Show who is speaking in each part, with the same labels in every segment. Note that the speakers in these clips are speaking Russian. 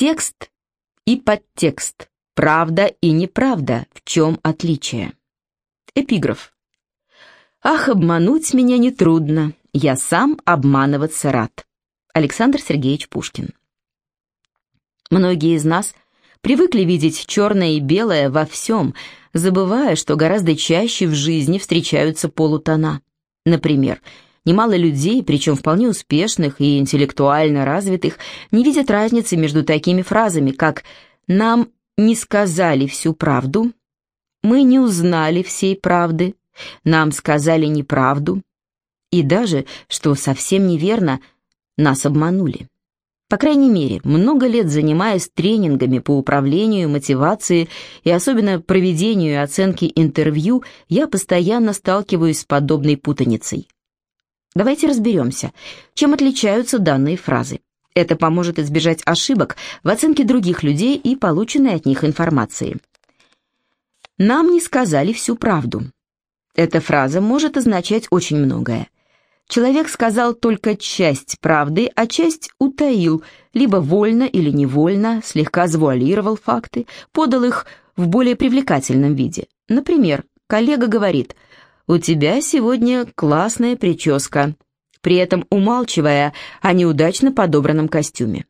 Speaker 1: Текст и подтекст. Правда и неправда. В чем отличие? Эпиграф. «Ах, обмануть меня нетрудно, я сам обманываться рад». Александр Сергеевич Пушкин. Многие из нас привыкли видеть черное и белое во всем, забывая, что гораздо чаще в жизни встречаются полутона. Например, немало людей, причем вполне успешных и интеллектуально развитых, не видят разницы между такими фразами, как «нам не сказали всю правду», «мы не узнали всей правды», нам сказали неправду, и даже, что совсем неверно, нас обманули. По крайней мере, много лет занимаясь тренингами по управлению, мотивации и особенно проведению и оценке интервью, я постоянно сталкиваюсь с подобной путаницей. Давайте разберемся, чем отличаются данные фразы. Это поможет избежать ошибок в оценке других людей и полученной от них информации. Нам не сказали всю правду. Эта фраза может означать очень многое. Человек сказал только часть правды, а часть утаил, либо вольно или невольно, слегка завуалировал факты, подал их в более привлекательном виде. Например, коллега говорит «У тебя сегодня классная прическа», при этом умалчивая о неудачно подобранном костюме.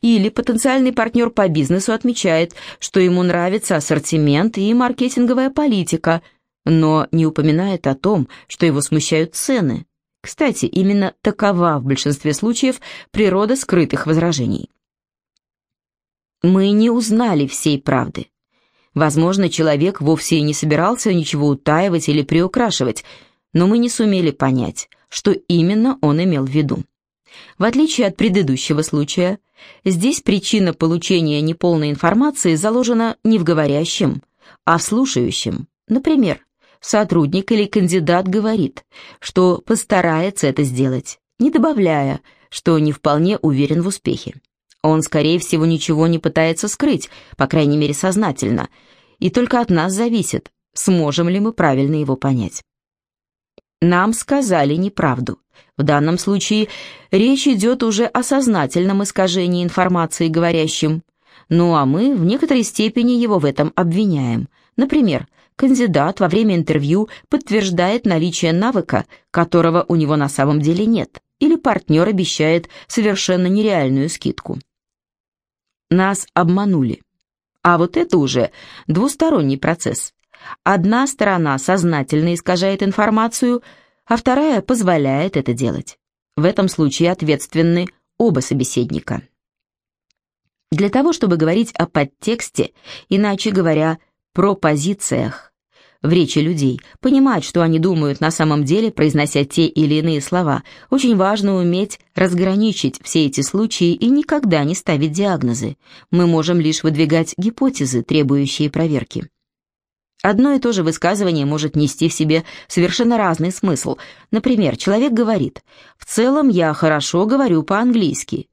Speaker 1: Или потенциальный партнер по бизнесу отмечает, что ему нравится ассортимент и маркетинговая политика – но не упоминает о том, что его смущают цены. Кстати, именно такова в большинстве случаев природа скрытых возражений. Мы не узнали всей правды. Возможно, человек вовсе и не собирался ничего утаивать или приукрашивать, но мы не сумели понять, что именно он имел в виду. В отличие от предыдущего случая, здесь причина получения неполной информации заложена не в говорящем, а в слушающем. Например, сотрудник или кандидат говорит, что постарается это сделать, не добавляя, что не вполне уверен в успехе. Он, скорее всего, ничего не пытается скрыть, по крайней мере, сознательно, и только от нас зависит, сможем ли мы правильно его понять. Нам сказали неправду. В данном случае речь идет уже о сознательном искажении информации говорящим, ну а мы в некоторой степени его в этом обвиняем. Например, кандидат во время интервью подтверждает наличие навыка, которого у него на самом деле нет, или партнер обещает совершенно нереальную скидку. Нас обманули. А вот это уже двусторонний процесс. Одна сторона сознательно искажает информацию, а вторая позволяет это делать. В этом случае ответственны оба собеседника. Для того, чтобы говорить о подтексте, иначе говоря, пропозициях, в речи людей, понимать, что они думают на самом деле, произнося те или иные слова. Очень важно уметь разграничить все эти случаи и никогда не ставить диагнозы. Мы можем лишь выдвигать гипотезы, требующие проверки. Одно и то же высказывание может нести в себе совершенно разный смысл. Например, человек говорит «В целом я хорошо говорю по-английски».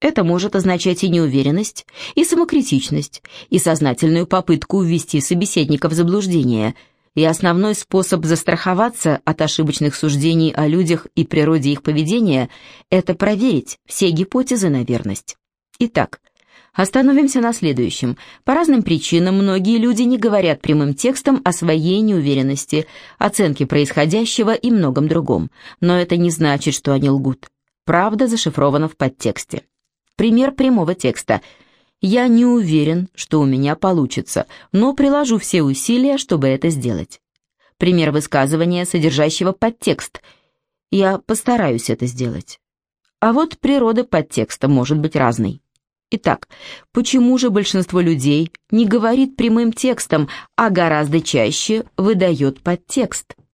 Speaker 1: Это может означать и неуверенность, и самокритичность, и сознательную попытку ввести собеседника в заблуждение – и основной способ застраховаться от ошибочных суждений о людях и природе их поведения – это проверить все гипотезы на верность. Итак, остановимся на следующем. По разным причинам многие люди не говорят прямым текстом о своей неуверенности, оценке происходящего и многом другом, но это не значит, что они лгут. Правда зашифрована в подтексте. Пример прямого текста – я не уверен, что у меня получится, но приложу все усилия, чтобы это сделать. Пример высказывания, содержащего подтекст. Я постараюсь это сделать. А вот природа подтекста может быть разной. Итак, почему же большинство людей не говорит прямым текстом, а гораздо чаще выдает подтекст?